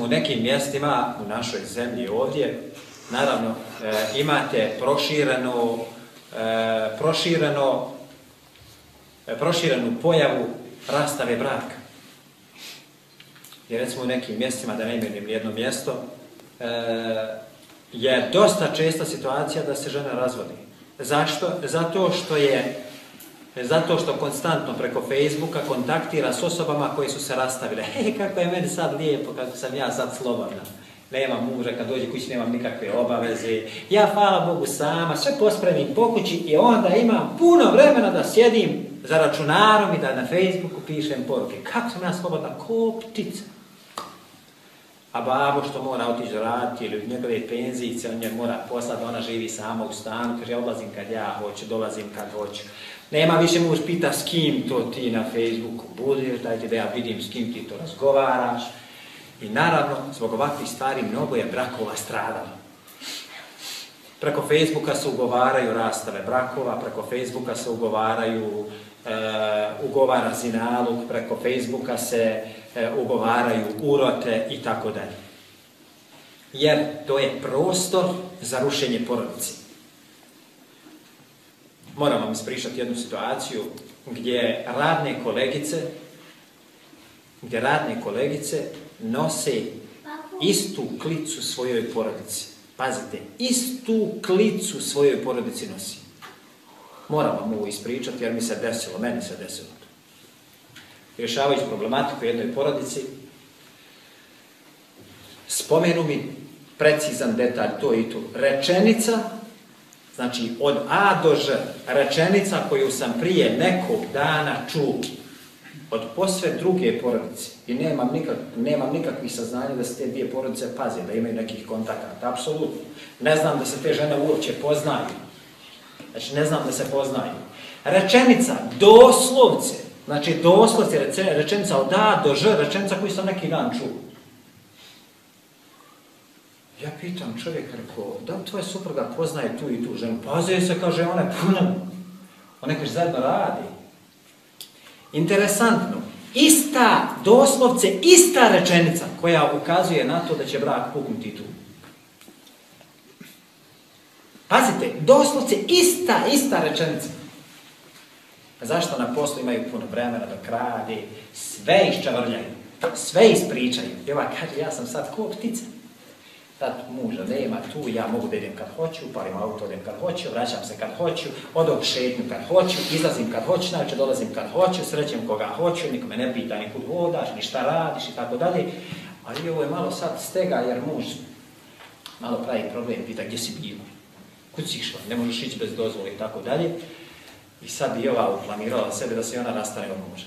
u nekim mjestima u našoj zemlji ovdje, naravno, e, imate proširenu, e, prošireno, e, proširenu pojavu rastave braka. Jer recimo u nekim mjestima, da ne imenim jedno mjesto, je dosta česta situacija da se žena razvodi. Zašto? Zato što je zato što konstantno preko Facebooka kontaktira s osobama koji su se rastavile. He, kako je meni sad lijepo, kako sam ja sad slobodna. Nemam muža, kad dođe kući nemam nikakve obaveze. Ja, hvala Bogu, sama, sve pospremim po kući i onda imam puno vremena da sjedim za računarom i da na Facebooku pišem poruke. Kako sam ja slobodna? Ko ptica. A babo što mora otići raditi ili njegove penzice, on nje mora poslati, ona živi sama u stanu, kaže odlazim kad ja hoću, dolazim kad hoću. Nema više muž pita s kim to ti na Facebooku budeš, dajte da ja vidim s kim ti to razgovaraš. I naravno, zbog ovakvih stvari mnogo je brakova stradalo. Preko Facebooka se ugovaraju rastave brakova, preko Facebooka se ugovaraju, e, ugovara zinaluk, preko Facebooka se e, ugovaraju urote i tako dalje. Jer to je prostor za rušenje porodice. Moram vam ispričati jednu situaciju gdje radne kolegice gdje radne kolegice nose istu klicu svojoj porodici. Pazite, istu klicu svojoj porodici nosi. Moram vam ovo ispričati jer mi se desilo, meni se desilo. Rješavajući problematiku jednoj porodici, spomenu mi precizan detalj, to i tu. Rečenica, znači od A do Ž, rečenica koju sam prije nekog dana čuo od posve druge porodice i nemam, nikak, nemam nikakvih saznanja da se te dvije porodice paze, da imaju nekih kontakata, apsolutno. Ne znam da se te žene uopće poznaju. Znači, ne znam da se poznaju. Rečenica, doslovce, znači doslovce, rečenica od A do Ž, rečenica koju sam neki dan čuo. Ja pitam čovjek, rekao, da li tvoja supruga poznaje tu i tu ženu? Paze se, kaže, ona je puno. Ona kaže, zajedno radi. Interesantno, ista, doslovce, ista rečenica koja ukazuje na to da će brak puknuti tu. Pazite, doslovce ista, ista rečenica. Zašto na poslu imaju puno vremena dok radi, sve iščavrljaju, sve ispričaju. I ova kaže, ja sam sad ko ptica. Sad muža nema tu, ja mogu da idem kad hoću, palim auto, idem kad hoću, vraćam se kad hoću, odom šetnju kad hoću, izlazim kad hoću, najveće dolazim kad hoću, srećem koga hoću, nikome ne pita nikud vodaš, ni šta radiš i tako dalje. Ali ovo je malo sad stega jer muž malo pravi problem, pita gdje si bio, kud si išla, ne možeš ići bez dozvole i tako dalje. I sad bi ova uplanirala sebe da se ona nastane od muža.